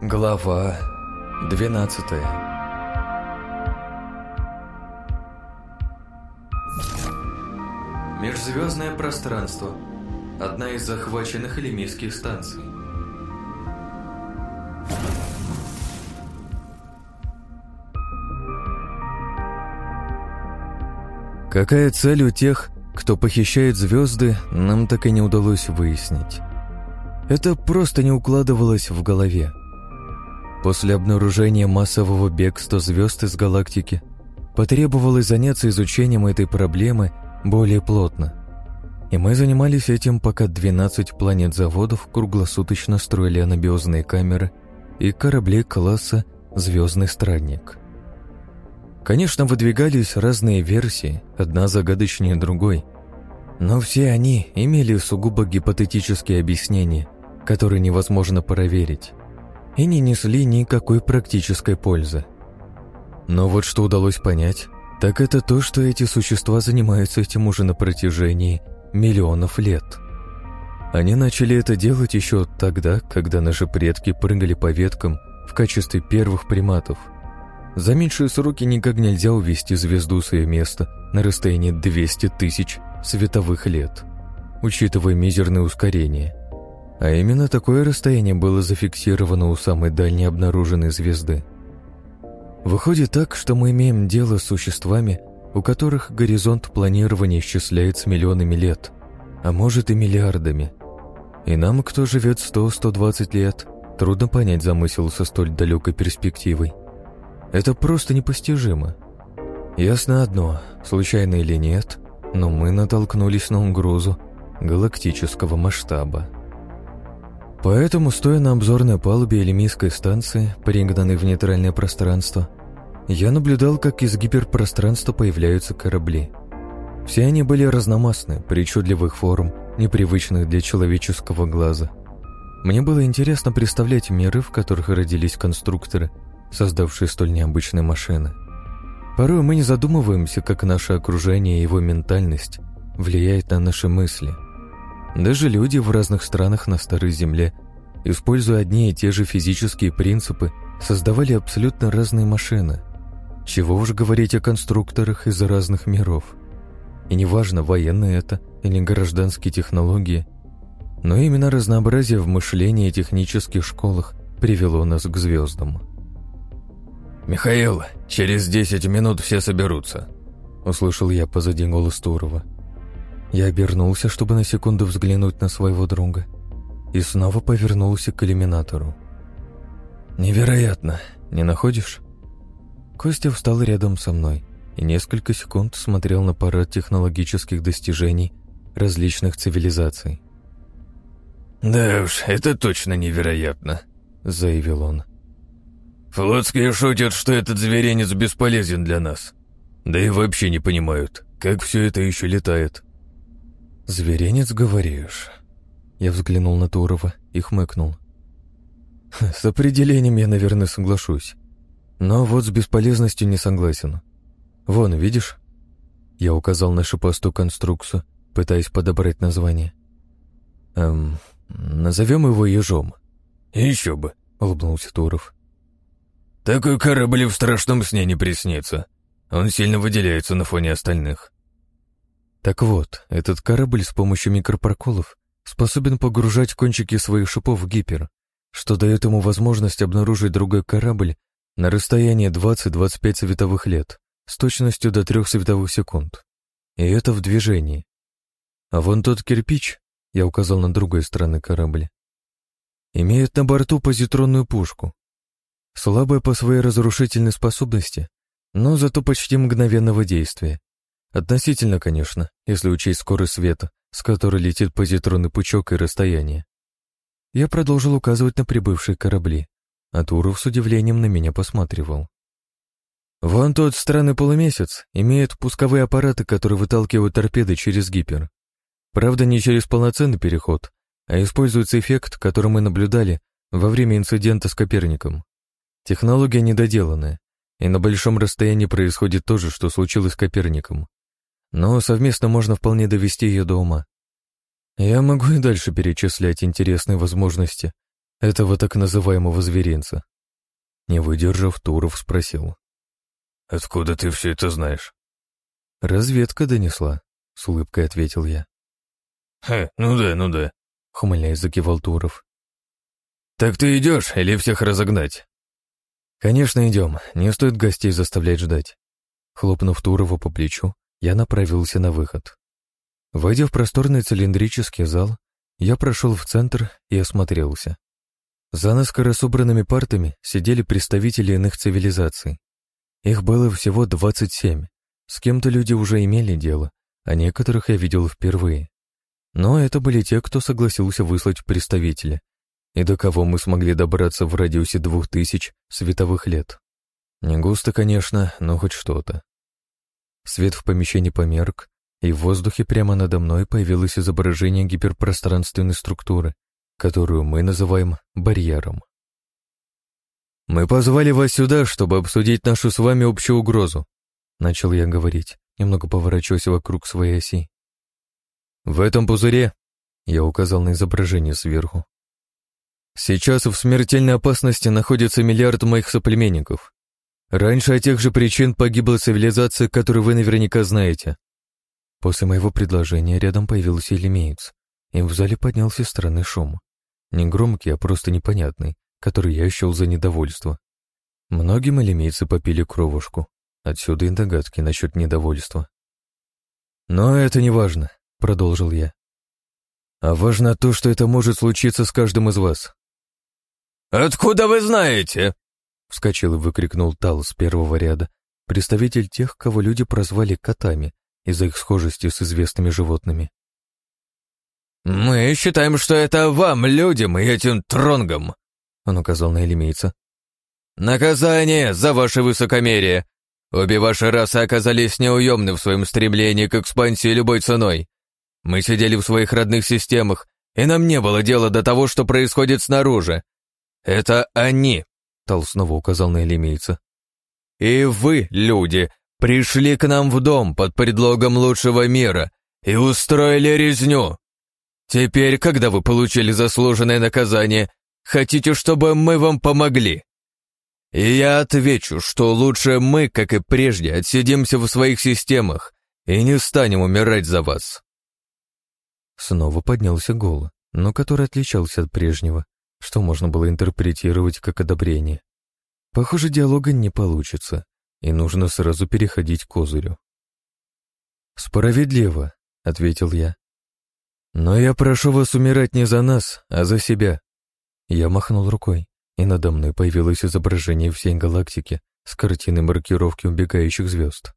Глава 12 Межзвездное пространство. Одна из захваченных лимийских станций. Какая цель у тех, кто похищает звезды, нам так и не удалось выяснить. Это просто не укладывалось в голове. После обнаружения массового бегства звезд из галактики потребовалось заняться изучением этой проблемы более плотно. И мы занимались этим, пока 12 планет-заводов круглосуточно строили анабиозные камеры и корабли класса «Звездный странник». Конечно, выдвигались разные версии, одна загадочнее другой, но все они имели сугубо гипотетические объяснения, которые невозможно проверить, и не несли никакой практической пользы. Но вот что удалось понять, так это то, что эти существа занимаются этим уже на протяжении миллионов лет. Они начали это делать еще тогда, когда наши предки прыгали по веткам в качестве первых приматов – за меньшие сроки никак нельзя увести звезду с ее места на расстоянии 200 тысяч световых лет, учитывая мизерное ускорение. А именно такое расстояние было зафиксировано у самой дальней обнаруженной звезды. Выходит так, что мы имеем дело с существами, у которых горизонт планирования исчисляется миллионами лет, а может и миллиардами. И нам, кто живет 100-120 лет, трудно понять замысел со столь далекой перспективой. Это просто непостижимо. Ясно одно, случайно или нет, но мы натолкнулись на угрозу галактического масштаба. Поэтому, стоя на обзорной палубе элемийской станции, пригнанной в нейтральное пространство, я наблюдал, как из гиперпространства появляются корабли. Все они были разномастны, причудливых форм, непривычных для человеческого глаза. Мне было интересно представлять миры, в которых родились конструкторы – создавшие столь необычные машины. Порой мы не задумываемся, как наше окружение и его ментальность влияет на наши мысли. Даже люди в разных странах на Старой Земле, используя одни и те же физические принципы, создавали абсолютно разные машины. Чего уж говорить о конструкторах из разных миров. И неважно, военные это или гражданские технологии, но именно разнообразие в мышлении и технических школах привело нас к звездам. «Михаил, через десять минут все соберутся», — услышал я позади голос Турова. Я обернулся, чтобы на секунду взглянуть на своего друга, и снова повернулся к иллюминатору. «Невероятно, не находишь?» Костя встал рядом со мной и несколько секунд смотрел на парад технологических достижений различных цивилизаций. «Да уж, это точно невероятно», — заявил он. Флотские шутят, что этот зверинец бесполезен для нас. Да и вообще не понимают, как все это еще летает. «Зверинец, говоришь?» Я взглянул на Турова и хмыкнул. «С определением я, наверное, соглашусь. Но вот с бесполезностью не согласен. Вон, видишь?» Я указал на шипастую конструкцию, пытаясь подобрать название. «Эм, назовем его ежом». «Еще бы», — улыбнулся Туров. Такой корабль в страшном сне не приснится. Он сильно выделяется на фоне остальных. Так вот, этот корабль с помощью микропроколов способен погружать кончики своих шипов в гипер, что дает ему возможность обнаружить другой корабль на расстоянии 20-25 световых лет с точностью до 3 световых секунд. И это в движении. А вон тот кирпич, я указал на другой стороны корабля, имеет на борту позитронную пушку, Слабая по своей разрушительной способности, но зато почти мгновенного действия. Относительно, конечно, если учесть скорость света, с которой летит позитронный пучок и расстояние. Я продолжил указывать на прибывшие корабли, а Туров с удивлением на меня посматривал. Вон тот странный полумесяц имеет пусковые аппараты, которые выталкивают торпеды через гипер. Правда, не через полноценный переход, а используется эффект, который мы наблюдали во время инцидента с Коперником. Технология недоделанная, и на большом расстоянии происходит то же, что случилось с Коперником. Но совместно можно вполне довести ее до ума. Я могу и дальше перечислять интересные возможности, этого так называемого зверинца. Не выдержав, Туров спросил. «Откуда ты все это знаешь?» «Разведка донесла», — с улыбкой ответил я. «Хе, ну да, ну да», — хмыляясь закивал Туров. «Так ты идешь или всех разогнать?» «Конечно, идем. Не стоит гостей заставлять ждать». Хлопнув Турова по плечу, я направился на выход. Войдя в просторный цилиндрический зал, я прошел в центр и осмотрелся. За наскоро собранными партами сидели представители иных цивилизаций. Их было всего 27. С кем-то люди уже имели дело, а некоторых я видел впервые. Но это были те, кто согласился выслать представителя, и до кого мы смогли добраться в радиусе двух тысяч световых лет. Не густо, конечно, но хоть что-то. Свет в помещении померк, и в воздухе прямо надо мной появилось изображение гиперпространственной структуры, которую мы называем барьером. «Мы позвали вас сюда, чтобы обсудить нашу с вами общую угрозу», начал я говорить, немного поворачиваясь вокруг своей оси. «В этом пузыре», я указал на изображение сверху, сейчас в смертельной опасности находится миллиард моих соплеменников. Раньше от тех же причин погибла цивилизация, которую вы наверняка знаете. После моего предложения рядом появился Элемеец, и в зале поднялся странный шум. Не громкий, а просто непонятный, который я ощущал за недовольство. Многим элемейцы попили кровушку, отсюда и догадки насчет недовольства. «Но это не важно», — продолжил я. «А важно то, что это может случиться с каждым из вас». «Откуда вы знаете?» Вскочил и выкрикнул Тал с первого ряда, представитель тех, кого люди прозвали котами из-за их схожести с известными животными. «Мы считаем, что это вам, людям и этим тронгам», — он указал на элемейца. «Наказание за ваше высокомерие. Обе ваши расы оказались неуемны в своем стремлении к экспансии любой ценой. Мы сидели в своих родных системах, и нам не было дела до того, что происходит снаружи. Это они Тал снова указал на элемейца. «И вы, люди, пришли к нам в дом под предлогом лучшего мира и устроили резню. Теперь, когда вы получили заслуженное наказание, хотите, чтобы мы вам помогли?» И я отвечу, что лучше мы, как и прежде, отсидимся в своих системах и не станем умирать за вас. Снова поднялся гол, но который отличался от прежнего что можно было интерпретировать как одобрение. Похоже, диалога не получится, и нужно сразу переходить к козырю. «Справедливо», — ответил я. «Но я прошу вас умирать не за нас, а за себя». Я махнул рукой, и надо мной появилось изображение всей галактики с картиной маркировки убегающих звезд.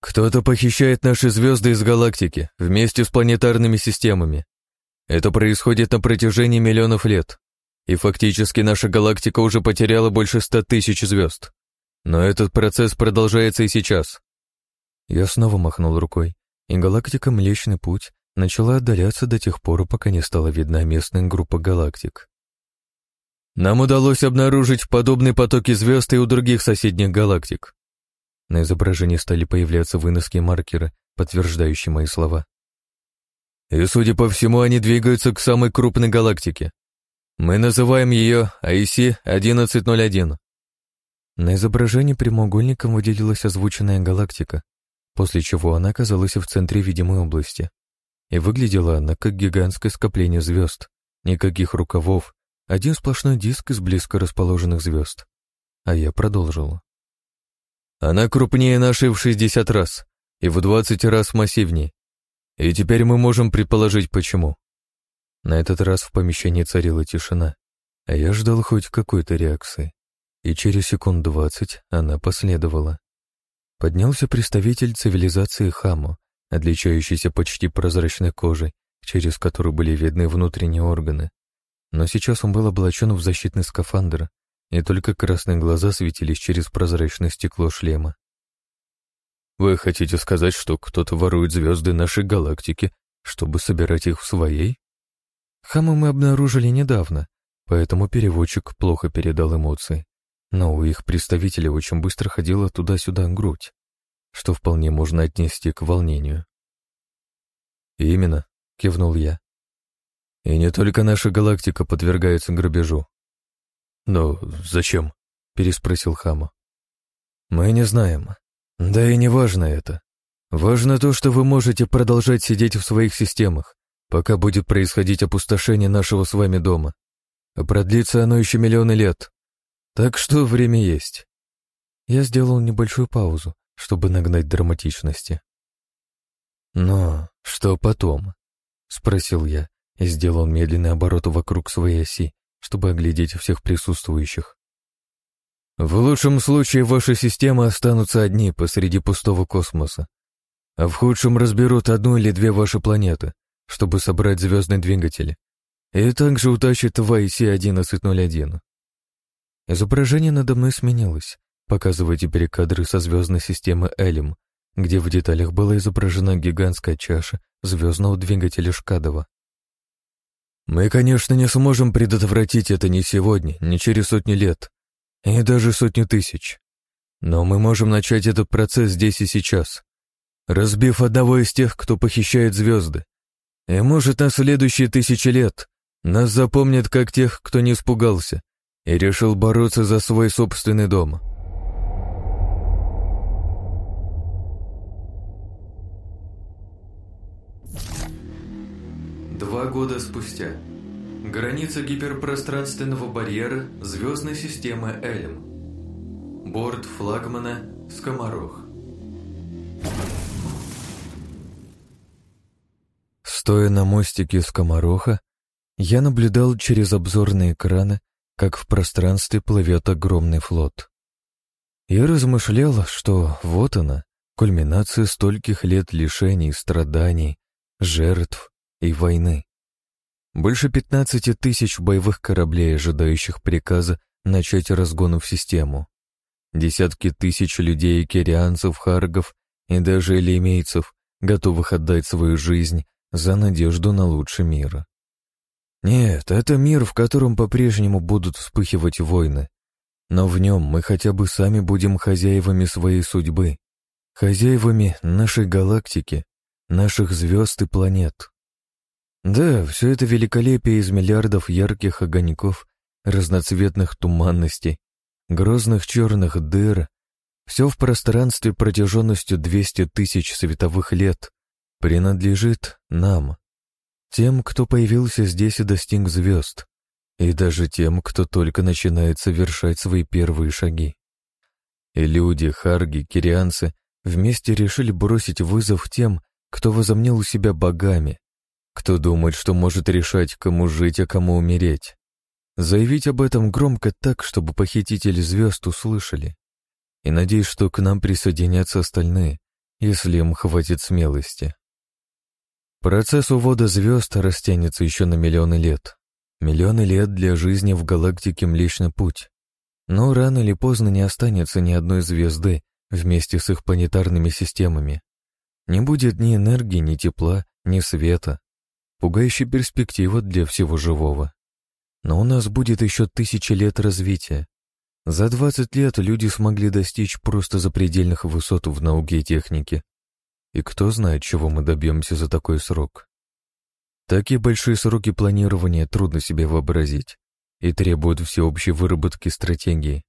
«Кто-то похищает наши звезды из галактики вместе с планетарными системами. Это происходит на протяжении миллионов лет, и фактически наша галактика уже потеряла больше ста тысяч звезд. Но этот процесс продолжается и сейчас. Я снова махнул рукой, и галактика Млечный Путь начала отдаляться до тех пор, пока не стала видна местная группа галактик. Нам удалось обнаружить подобные потоки звезд и у других соседних галактик. На изображении стали появляться выноски маркеры, подтверждающие мои слова. И, судя по всему, они двигаются к самой крупной галактике. Мы называем ее IC-1101. На изображении прямоугольником выделилась озвученная галактика, после чего она оказалась в центре видимой области. И выглядела она как гигантское скопление звезд, никаких рукавов, один сплошной диск из близко расположенных звезд. А я продолжил. Она крупнее нашей в 60 раз и в 20 раз массивнее, и теперь мы можем предположить, почему. На этот раз в помещении царила тишина, а я ждал хоть какой-то реакции. И через секунд двадцать она последовала. Поднялся представитель цивилизации Хамо, отличающийся почти прозрачной кожей, через которую были видны внутренние органы. Но сейчас он был облачен в защитный скафандр, и только красные глаза светились через прозрачное стекло шлема. Вы хотите сказать, что кто-то ворует звезды нашей галактики, чтобы собирать их в своей? Хама мы обнаружили недавно, поэтому переводчик плохо передал эмоции. Но у их представителей очень быстро ходила туда-сюда грудь, что вполне можно отнести к волнению. «Именно», — кивнул я. И не только наша галактика подвергается грабежу. «Но зачем?» — переспросил Хама. «Мы не знаем. Да и не важно это. Важно то, что вы можете продолжать сидеть в своих системах, пока будет происходить опустошение нашего с вами дома. А продлится оно еще миллионы лет. Так что время есть». Я сделал небольшую паузу, чтобы нагнать драматичности. «Но что потом?» — спросил я и сделал медленный оборот вокруг своей оси, чтобы оглядеть всех присутствующих. В лучшем случае ваши системы останутся одни посреди пустого космоса, а в худшем разберут одну или две ваши планеты, чтобы собрать звездный двигатель, и также утащат в IC-1101. Изображение надо мной сменилось, показывая теперь кадры со звездной системы Элем, где в деталях была изображена гигантская чаша звездного двигателя Шкадова. Мы, конечно, не сможем предотвратить это ни сегодня, ни через сотни лет, и даже сотню тысяч. Но мы можем начать этот процесс здесь и сейчас, разбив одного из тех, кто похищает звезды. И может, на следующие тысячи лет нас запомнят как тех, кто не испугался и решил бороться за свой собственный дом. Два года спустя. Граница гиперпространственного барьера звездной системы Элем. Борт флагмана Скоморох. Стоя на мостике Скомороха, я наблюдал через обзорные экраны, как в пространстве плывет огромный флот. Я размышлял, что вот она, кульминация стольких лет лишений, страданий, жертв, и войны. Больше 15 тысяч боевых кораблей, ожидающих приказа начать разгон в систему. Десятки тысяч людей, кирианцев, харгов и даже элемейцев, готовых отдать свою жизнь за надежду на лучший мир. Нет, это мир, в котором по-прежнему будут вспыхивать войны. Но в нем мы хотя бы сами будем хозяевами своей судьбы, хозяевами нашей галактики, наших звезд и планет. Да, все это великолепие из миллиардов ярких огоньков, разноцветных туманностей, грозных черных дыр, все в пространстве протяженностью 200 тысяч световых лет принадлежит нам, тем, кто появился здесь и достиг звезд, и даже тем, кто только начинает совершать свои первые шаги. И люди, харги, кирианцы вместе решили бросить вызов тем, кто возомнил себя богами, кто думает, что может решать, кому жить, а кому умереть? Заявить об этом громко так, чтобы похитители звезд услышали. И надеюсь, что к нам присоединятся остальные, если им хватит смелости. Процесс увода звезд растянется еще на миллионы лет. Миллионы лет для жизни в галактике Млечный Путь. Но рано или поздно не останется ни одной звезды вместе с их планетарными системами. Не будет ни энергии, ни тепла, ни света. Пугающая перспектива для всего живого. Но у нас будет еще тысячи лет развития. За 20 лет люди смогли достичь просто запредельных высот в науке и технике. И кто знает, чего мы добьемся за такой срок. Такие большие сроки планирования трудно себе вообразить и требуют всеобщей выработки стратегии.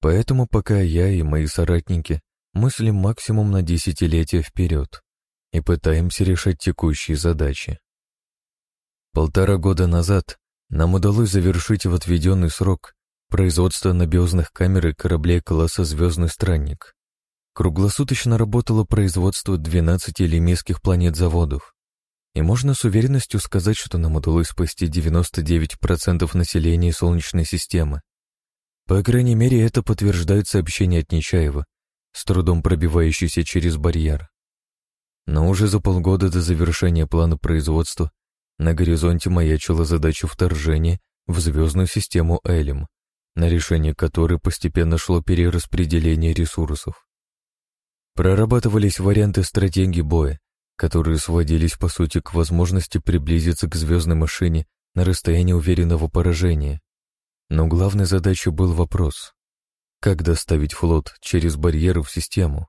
Поэтому пока я и мои соратники мыслим максимум на десятилетия вперед и пытаемся решать текущие задачи. Полтора года назад нам удалось завершить в отведенный срок производство набиозных камер и кораблей класса «Звездный странник». Круглосуточно работало производство 12 лемесских планет-заводов. И можно с уверенностью сказать, что нам удалось спасти 99% населения Солнечной системы. По крайней мере, это подтверждает сообщение от Нечаева, с трудом пробивающийся через барьер. Но уже за полгода до завершения плана производства на горизонте маячила задача вторжения в звездную систему Элем, на решение которой постепенно шло перераспределение ресурсов. Прорабатывались варианты стратегии боя, которые сводились по сути к возможности приблизиться к звездной машине на расстоянии уверенного поражения. Но главной задачей был вопрос, как доставить флот через барьеры в систему.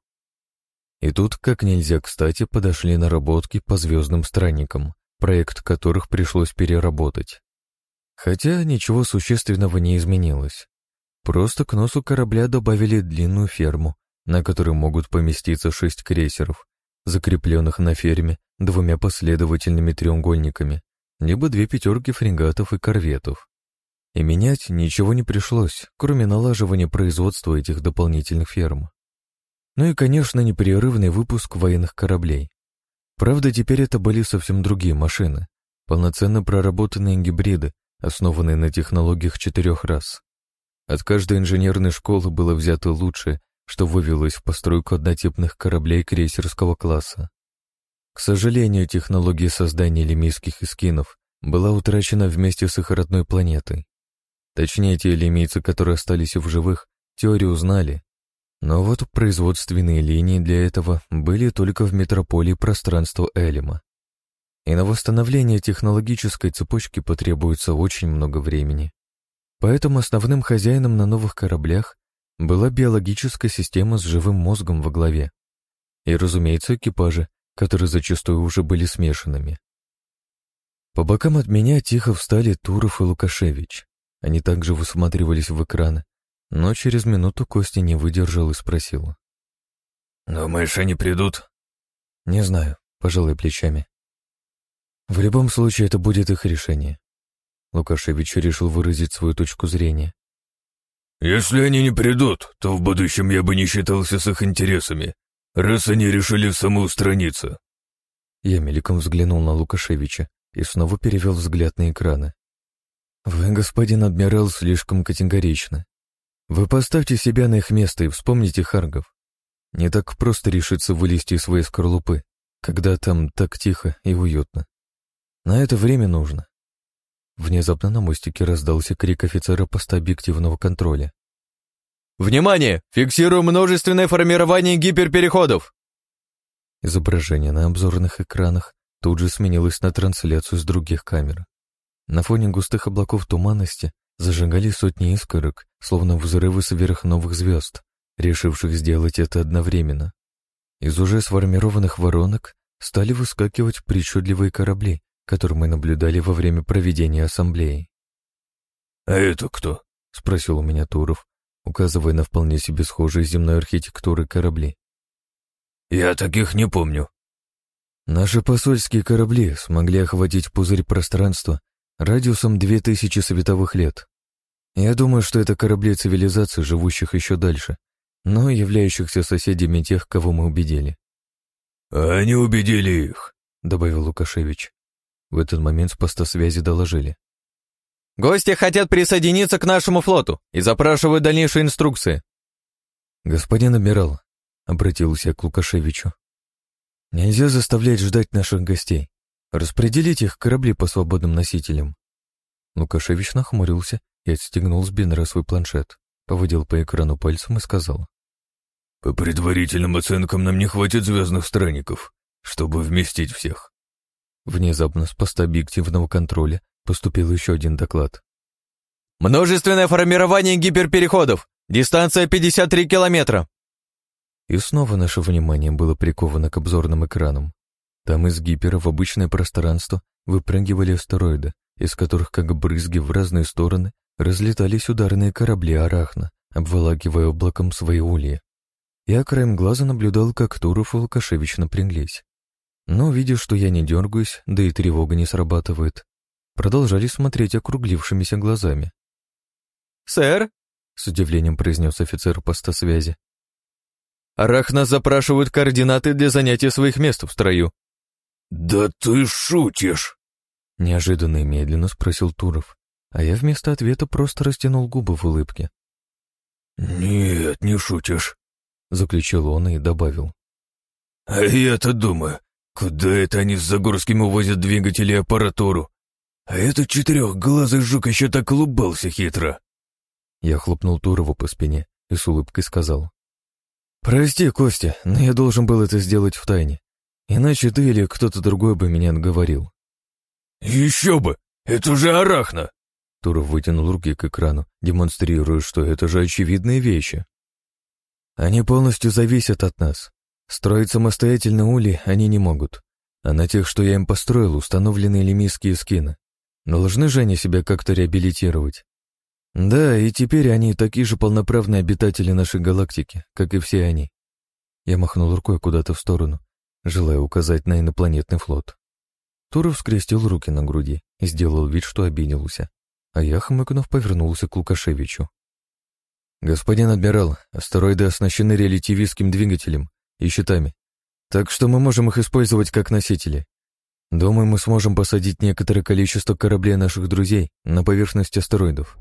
И тут, как нельзя кстати, подошли наработки по звездным странникам, проект которых пришлось переработать. Хотя ничего существенного не изменилось. Просто к носу корабля добавили длинную ферму, на которой могут поместиться шесть крейсеров, закрепленных на ферме двумя последовательными треугольниками, либо две пятерки фрегатов и корветов. И менять ничего не пришлось, кроме налаживания производства этих дополнительных ферм. Ну и, конечно, непрерывный выпуск военных кораблей. Правда, теперь это были совсем другие машины, полноценно проработанные гибриды, основанные на технологиях четырех рас. От каждой инженерной школы было взято лучшее, что вывелось в постройку однотипных кораблей крейсерского класса. К сожалению, технология создания лемийских эскинов была утрачена вместе с их родной планетой. Точнее, те лемийцы, которые остались в живых, теорию узнали. Но вот производственные линии для этого были только в метрополии пространства Элима. И на восстановление технологической цепочки потребуется очень много времени. Поэтому основным хозяином на новых кораблях была биологическая система с живым мозгом во главе. И, разумеется, экипажи, которые зачастую уже были смешанными. По бокам от меня тихо встали Туров и Лукашевич. Они также высматривались в экраны, но через минуту Костя не выдержал и спросил. «Думаешь, они придут?» «Не знаю», — пожалуй плечами. «В любом случае, это будет их решение». Лукашевич решил выразить свою точку зрения. «Если они не придут, то в будущем я бы не считался с их интересами, раз они решили самоустраниться». Я мельком взглянул на Лукашевича и снова перевел взгляд на экраны. «Вы, господин адмирал, слишком категоричны. Вы поставьте себя на их место и вспомните Харгов. Не так просто решиться вылезти из своей скорлупы, когда там так тихо и уютно. На это время нужно». Внезапно на мостике раздался крик офицера поста объективного контроля. «Внимание! Фиксирую множественное формирование гиперпереходов!» Изображение на обзорных экранах тут же сменилось на трансляцию с других камер. На фоне густых облаков туманности зажигали сотни искорок, словно взрывы сверхновых звезд, решивших сделать это одновременно. Из уже сформированных воронок стали выскакивать причудливые корабли, которые мы наблюдали во время проведения ассамблеи. «А это кто?» — спросил у меня Туров, указывая на вполне себе схожие земной архитектуры корабли. «Я таких не помню». Наши посольские корабли смогли охватить пузырь пространства радиусом 2000 световых лет. Я думаю, что это корабли цивилизации, живущих еще дальше, но являющихся соседями тех, кого мы убедили. «Они убедили их», — добавил Лукашевич. В этот момент с поста связи доложили. «Гости хотят присоединиться к нашему флоту и запрашивают дальнейшие инструкции». «Господин адмирал», — обратился к Лукашевичу, — «нельзя заставлять ждать наших гостей. Распределить их корабли по свободным носителям. Лукашевич нахмурился и отстегнул с бинера свой планшет, поводил по экрану пальцем и сказал. «По предварительным оценкам нам не хватит звездных странников, чтобы вместить всех». Внезапно с поста объективного контроля поступил еще один доклад. «Множественное формирование гиперпереходов! Дистанция 53 километра!» И снова наше внимание было приковано к обзорным экранам. Там из гипера в обычное пространство выпрыгивали астероиды, из которых, как брызги в разные стороны, разлетались ударные корабли Арахна, обволакивая облаком свои улья. Я краем глаза наблюдал, как Туров и Лукашевич напряглись. Но, видя, что я не дергаюсь, да и тревога не срабатывает, продолжали смотреть округлившимися глазами. «Сэр?» — с удивлением произнес офицер поста связи. «Арахна запрашивают координаты для занятия своих мест в строю». «Да ты шутишь!» Неожиданно и медленно спросил Туров, а я вместо ответа просто растянул губы в улыбке. «Нет, не шутишь», — заключил он и добавил. «А я-то думаю, куда это они с Загорским увозят двигатели и аппаратуру? А этот четырехглазый жук еще так улыбался хитро». Я хлопнул Турову по спине и с улыбкой сказал. «Прости, Костя, но я должен был это сделать в тайне. Иначе ты или кто-то другой бы меня отговорил. «Еще бы! Это же арахна!» Туров вытянул руки к экрану, демонстрируя, что это же очевидные вещи. «Они полностью зависят от нас. Строить самостоятельно ули они не могут. А на тех, что я им построил, установлены лимийские скины. Должны же они себя как-то реабилитировать. Да, и теперь они такие же полноправные обитатели нашей галактики, как и все они. Я махнул рукой куда-то в сторону, желая указать на инопланетный флот. Туров скрестил руки на груди и сделал вид, что обиделся, а я, хмыкнув, повернулся к Лукашевичу. «Господин адмирал, астероиды оснащены релятивистским двигателем и щитами, так что мы можем их использовать как носители. Думаю, мы сможем посадить некоторое количество кораблей наших друзей на поверхность астероидов».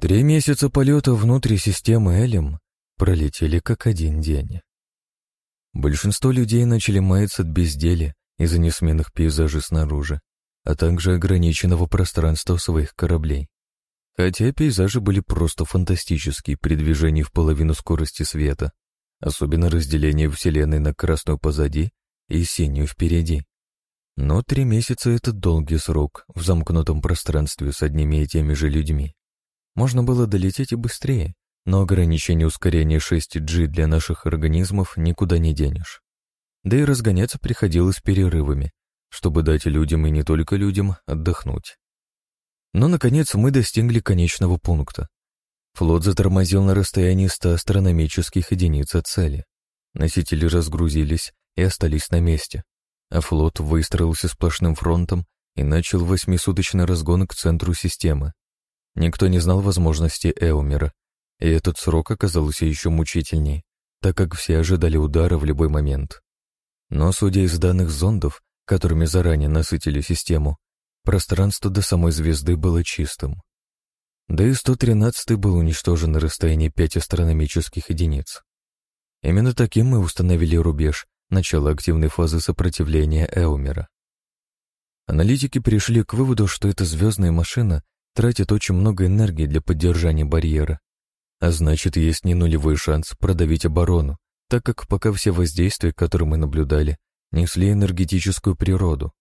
Три месяца полета внутри системы Элем пролетели как один день. Большинство людей начали маяться от безделия из-за несменных пейзажей снаружи, а также ограниченного пространства своих кораблей. Хотя пейзажи были просто фантастические при движении в половину скорости света, особенно разделение Вселенной на красную позади и синюю впереди. Но три месяца — это долгий срок в замкнутом пространстве с одними и теми же людьми. Можно было долететь и быстрее, но ограничение ускорения 6G для наших организмов никуда не денешь. Да и разгоняться приходилось перерывами, чтобы дать людям и не только людям отдохнуть. Но, наконец, мы достигли конечного пункта. Флот затормозил на расстоянии 100 астрономических единиц от цели. Носители разгрузились и остались на месте, а флот выстроился сплошным фронтом и начал восьмисуточный разгон к центру системы. Никто не знал возможности Эумера, и этот срок оказался еще мучительнее, так как все ожидали удара в любой момент. Но, судя из данных зондов, которыми заранее насытили систему, пространство до самой звезды было чистым. Да и 113 был уничтожен на расстоянии 5 астрономических единиц. Именно таким мы установили рубеж начала активной фазы сопротивления Эумера. Аналитики пришли к выводу, что эта звездная машина тратит очень много энергии для поддержания барьера, а значит, есть не нулевой шанс продавить оборону, так как пока все воздействия, которые мы наблюдали, несли энергетическую природу.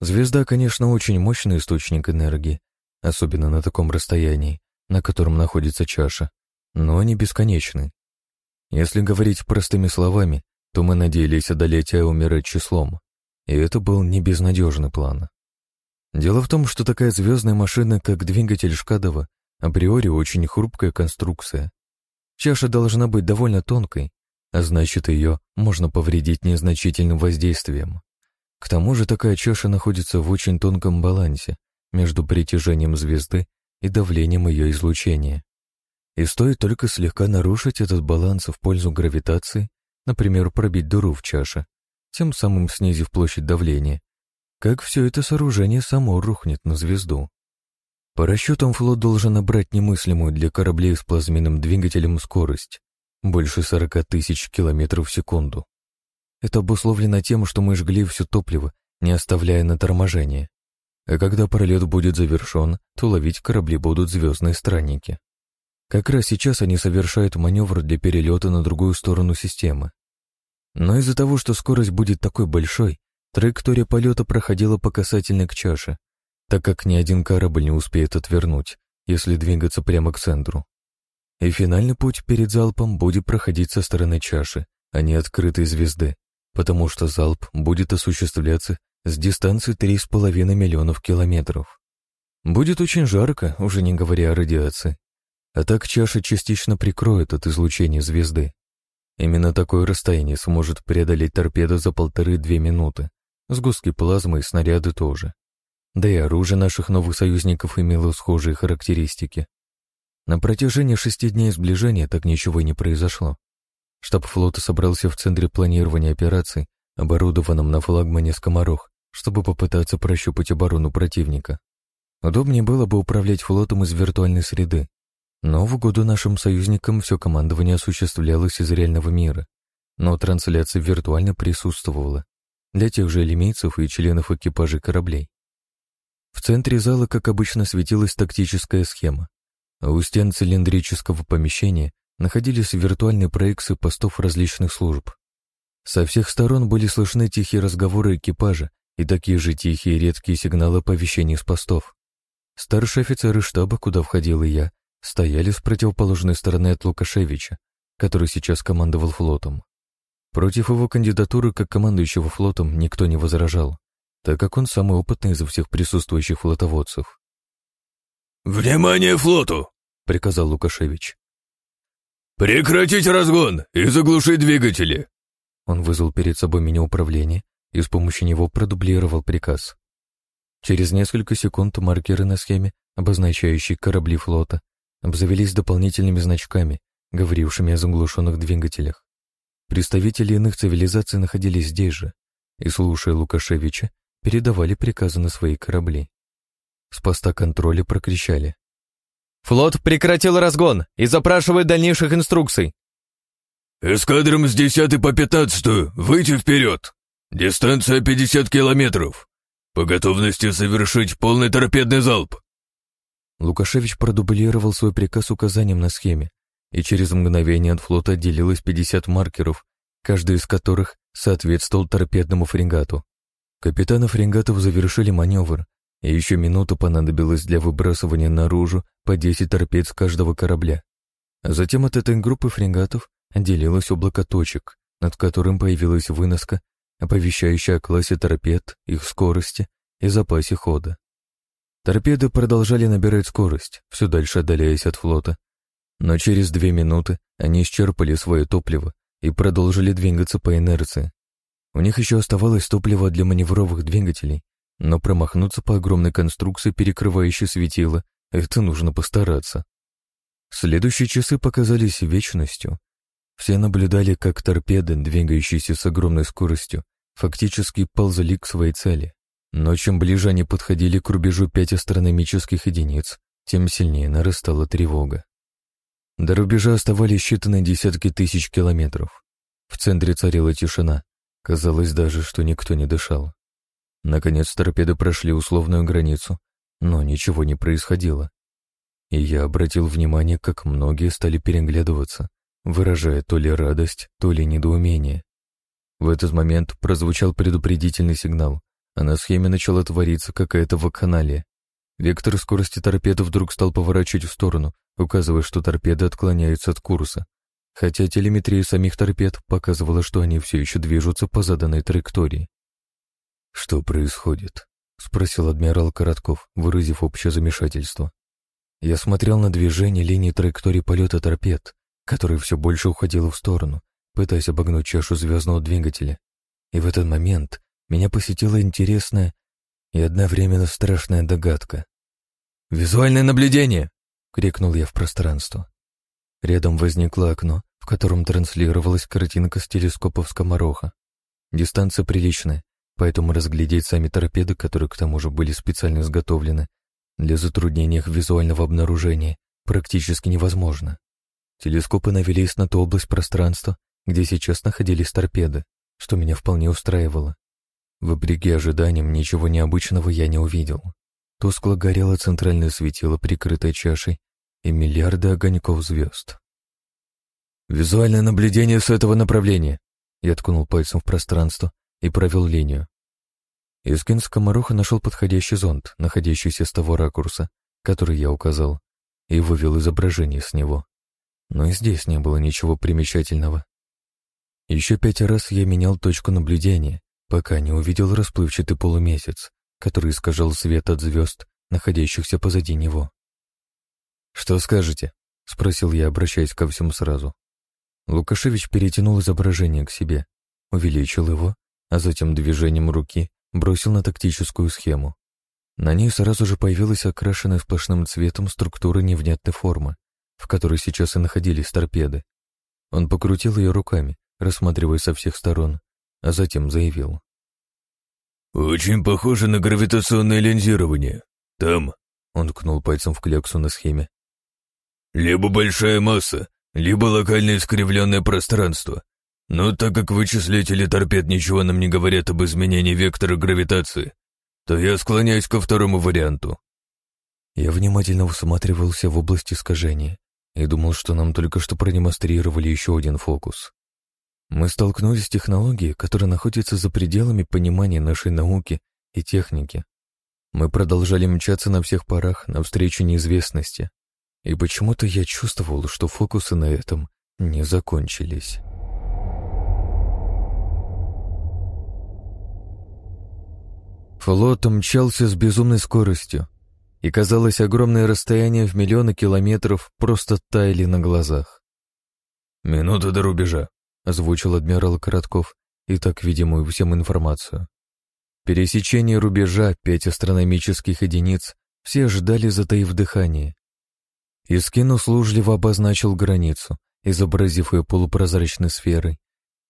Звезда, конечно, очень мощный источник энергии, особенно на таком расстоянии, на котором находится чаша, но они бесконечны. Если говорить простыми словами, то мы надеялись одолеть Эумера числом, и это был не безнадежный план. Дело в том, что такая звездная машина, как двигатель Шкадова, априори очень хрупкая конструкция. Чаша должна быть довольно тонкой, а значит, ее можно повредить незначительным воздействием. К тому же такая чаша находится в очень тонком балансе между притяжением звезды и давлением ее излучения. И стоит только слегка нарушить этот баланс в пользу гравитации, например, пробить дыру в чаше, тем самым снизив площадь давления, как все это сооружение само рухнет на звезду. По расчетам, флот должен набрать немыслимую для кораблей с плазменным двигателем скорость — больше 40 тысяч километров в секунду. Это обусловлено тем, что мы жгли все топливо, не оставляя на торможение. А когда пролет будет завершен, то ловить корабли будут звездные странники. Как раз сейчас они совершают маневр для перелета на другую сторону системы. Но из-за того, что скорость будет такой большой, траектория полета проходила по касательной к чаше, так как ни один корабль не успеет отвернуть, если двигаться прямо к центру. И финальный путь перед залпом будет проходить со стороны чаши, а не открытой звезды, потому что залп будет осуществляться с дистанции 3,5 миллионов километров. Будет очень жарко, уже не говоря о радиации. А так чаша частично прикроет от излучения звезды. Именно такое расстояние сможет преодолеть торпеда за полторы-две минуты. Сгустки плазмы и снаряды тоже. Да и оружие наших новых союзников имело схожие характеристики. На протяжении шести дней сближения так ничего и не произошло. Штаб флота собрался в центре планирования операций, оборудованном на флагмане «Скоморох», чтобы попытаться прощупать оборону противника. Удобнее было бы управлять флотом из виртуальной среды, но в угоду нашим союзникам все командование осуществлялось из реального мира, но трансляция виртуально присутствовала для тех же лимейцев и членов экипажей кораблей. В центре зала, как обычно, светилась тактическая схема, а у стен цилиндрического помещения находились виртуальные проекции постов различных служб. Со всех сторон были слышны тихие разговоры экипажа и такие же тихие редкие сигналы оповещений с постов. Старшие офицеры штаба, куда входил и я, стояли с противоположной стороны от Лукашевича, который сейчас командовал флотом. Против его кандидатуры как командующего флотом никто не возражал, так как он самый опытный из всех присутствующих флотоводцев. «Внимание флоту!» — приказал Лукашевич. «Прекратить разгон и заглушить двигатели!» Он вызвал перед собой меню управления и с помощью него продублировал приказ. Через несколько секунд маркеры на схеме, обозначающие корабли флота, обзавелись дополнительными значками, говорившими о заглушенных двигателях. Представители иных цивилизаций находились здесь же и, слушая Лукашевича, передавали приказы на свои корабли. С поста контроля прокричали. «Флот прекратил разгон и запрашивает дальнейших инструкций!» «Эскадрам с 10 по 15 выйти вперед! Дистанция 50 километров! По готовности совершить полный торпедный залп!» Лукашевич продублировал свой приказ указанием на схеме, и через мгновение от флота отделилось 50 маркеров, каждый из которых соответствовал торпедному фрегату. Капитаны фрегатов завершили маневр, и еще минуту понадобилось для выбрасывания наружу по 10 торпед с каждого корабля. А затем от этой группы фрегатов отделилось облако точек, над которым появилась выноска, оповещающая о классе торпед, их скорости и запасе хода. Торпеды продолжали набирать скорость, все дальше отдаляясь от флота, но через две минуты они исчерпали свое топливо и продолжили двигаться по инерции. У них еще оставалось топливо для маневровых двигателей, но промахнуться по огромной конструкции, перекрывающей светило, это нужно постараться. Следующие часы показались вечностью, все наблюдали, как торпеды, двигающиеся с огромной скоростью, фактически ползали к своей цели. Но чем ближе они подходили к рубежу пять астрономических единиц, тем сильнее нарастала тревога. До рубежа оставались считанные десятки тысяч километров. В центре царила тишина. Казалось даже, что никто не дышал. Наконец торпеды прошли условную границу, но ничего не происходило. И я обратил внимание, как многие стали переглядываться, выражая то ли радость, то ли недоумение. В этот момент прозвучал предупредительный сигнал, а на схеме начала твориться какая-то вакханалия. Вектор скорости торпеды вдруг стал поворачивать в сторону, указывая, что торпеды отклоняются от курса, хотя телеметрия самих торпед показывала, что они все еще движутся по заданной траектории. «Что происходит?» — спросил адмирал Коротков, выразив общее замешательство. Я смотрел на движение линии траектории полета торпед, который все больше уходил в сторону, пытаясь обогнуть чашу звездного двигателя. И в этот момент меня посетила интересная и одновременно страшная догадка. «Визуальное наблюдение!» — крикнул я в пространство. Рядом возникло окно, котором транслировалась картинка с телескопов скомороха. Дистанция приличная, поэтому разглядеть сами торпеды, которые к тому же были специально изготовлены для затруднения их визуального обнаружения, практически невозможно. Телескопы навелись на ту область пространства, где сейчас находились торпеды, что меня вполне устраивало. Вопреки ожиданиям, ничего необычного я не увидел. Тускло горело центральное светило, прикрытое чашей, и миллиарды огоньков звезд. «Визуальное наблюдение с этого направления!» Я ткнул пальцем в пространство и провел линию. Искин скомороха нашел подходящий зонд, находящийся с того ракурса, который я указал, и вывел изображение с него но и здесь не было ничего примечательного. Еще пять раз я менял точку наблюдения, пока не увидел расплывчатый полумесяц, который искажал свет от звезд, находящихся позади него. «Что скажете?» — спросил я, обращаясь ко всему сразу. Лукашевич перетянул изображение к себе, увеличил его, а затем движением руки бросил на тактическую схему. На ней сразу же появилась окрашенная сплошным цветом структура невнятной формы, в которой сейчас и находились торпеды. Он покрутил ее руками, рассматривая со всех сторон, а затем заявил. «Очень похоже на гравитационное линзирование. Там...» — он ткнул пальцем в кляксу на схеме. «Либо большая масса, либо локально искривленное пространство. Но так как вычислители торпед ничего нам не говорят об изменении вектора гравитации, то я склоняюсь ко второму варианту». Я внимательно всматривался в область искажения и думал, что нам только что продемонстрировали еще один фокус. Мы столкнулись с технологией, которая находится за пределами понимания нашей науки и техники. Мы продолжали мчаться на всех парах навстречу неизвестности. И почему-то я чувствовал, что фокусы на этом не закончились. Флот мчался с безумной скоростью, и, казалось, огромные расстояния в миллионы километров просто таяли на глазах. «Минута до рубежа», — озвучил адмирал Коротков и так видимую всем информацию. Пересечение рубежа, пять астрономических единиц, все ждали, затаив дыхание. Искин услужливо обозначил границу, изобразив ее полупрозрачной сферой,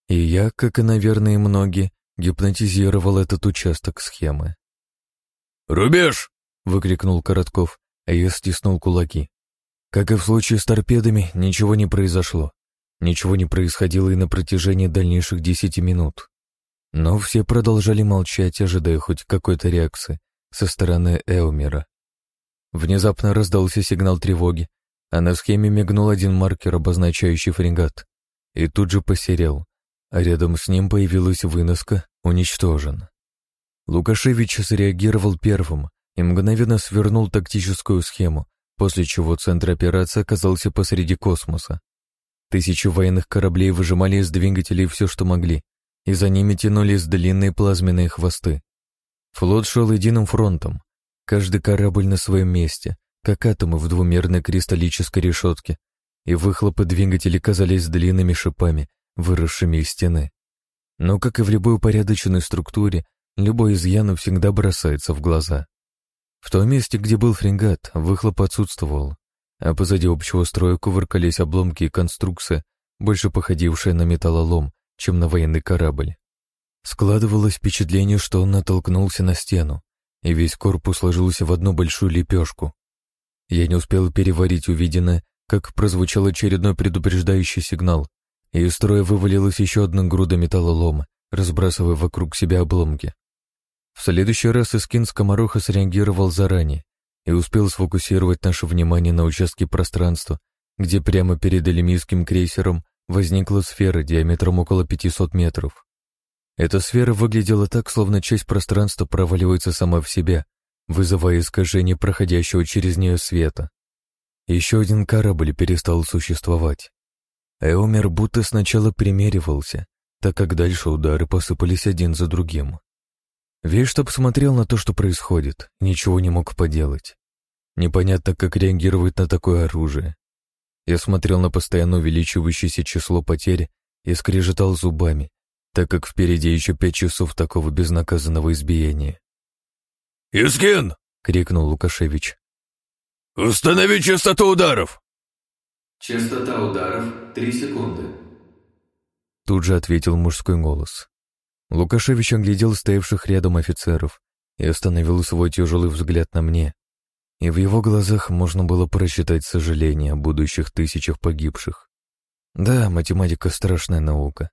и я, как и, наверное, многие, гипнотизировал этот участок схемы. «Рубеж!» — выкрикнул Коротков, а я стиснул кулаки. Как и в случае с торпедами, ничего не произошло. Ничего не происходило и на протяжении дальнейших десяти минут. Но все продолжали молчать, ожидая хоть какой-то реакции со стороны Эумера. Внезапно раздался сигнал тревоги, а на схеме мигнул один маркер, обозначающий фрегат, и тут же посерел, а рядом с ним появилась выноска «Уничтожен». Лукашевич среагировал первым и мгновенно свернул тактическую схему, после чего центр операции оказался посреди космоса. Тысячи военных кораблей выжимали из двигателей все, что могли, и за ними тянулись длинные плазменные хвосты. Флот шел единым фронтом, каждый корабль на своем месте, как атомы в двумерной кристаллической решетке, и выхлопы двигателей казались длинными шипами, выросшими из стены. Но, как и в любой упорядоченной структуре, любой изъян всегда бросается в глаза. В том месте, где был фрегат, выхлоп отсутствовал, а позади общего строя кувыркались обломки и конструкция, больше походившая на металлолом, чем на военный корабль. Складывалось впечатление, что он натолкнулся на стену, и весь корпус сложился в одну большую лепешку. Я не успел переварить увиденное, как прозвучал очередной предупреждающий сигнал, и из строя вывалилась еще одна груда металлолома, разбрасывая вокруг себя обломки. В следующий раз Искин Скомороха среагировал заранее и успел сфокусировать наше внимание на участке пространства, где прямо перед элемийским крейсером возникла сфера диаметром около 500 метров. Эта сфера выглядела так, словно часть пространства проваливается сама в себя, вызывая искажение проходящего через нее света. Еще один корабль перестал существовать. Эомер будто сначала примеривался, так как дальше удары посыпались один за другим. Весь штаб смотрел на то, что происходит, ничего не мог поделать. Непонятно, как реагировать на такое оружие. Я смотрел на постоянно увеличивающееся число потерь и скрежетал зубами, так как впереди еще пять часов такого безнаказанного избиения. «Искин!» — крикнул Лукашевич. «Установи частоту ударов!» «Частота ударов — три секунды». Тут же ответил мужской голос. Лукашевич оглядел стоявших рядом офицеров и остановил свой тяжелый взгляд на мне, и в его глазах можно было прочитать сожаление о будущих тысячах погибших. Да, математика — страшная наука.